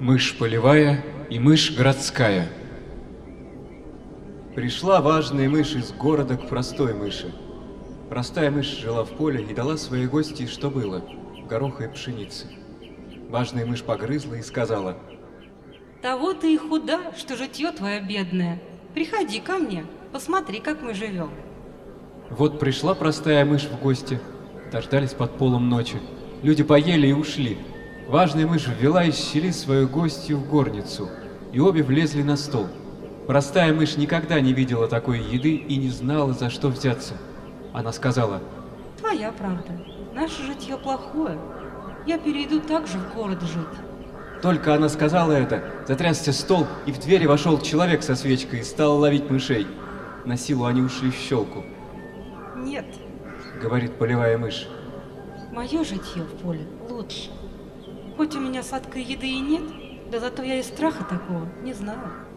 Мышь полевая и мышь городская. Пришла важная мышь из города к простой мыши. Простая мышь жила в поле и дала своей гости, что было, гороха и пшеницы. Важная мышь погрызла и сказала, Того ты и худа, что житье твое бедное. Приходи ко мне, посмотри, как мы живем. Вот пришла простая мышь в гости. Дождались под полом ночи. Люди поели и ушли. Важная мышь ввела из щели свою гостью в горницу, и обе влезли на стол. Простая мышь никогда не видела такой еды и не знала, за что взяться. Она сказала, Твоя правда. Наше житье плохое. Я перейду также в город жить. Только она сказала это, затрясся стол, и в двери вошел человек со свечкой и стал ловить мышей. На силу они ушли в щелку, Нет, говорит полевая мышь. мое житье в поле лучше. Хоть у меня сладкой еды и нет, да зато я и страха такого не знаю.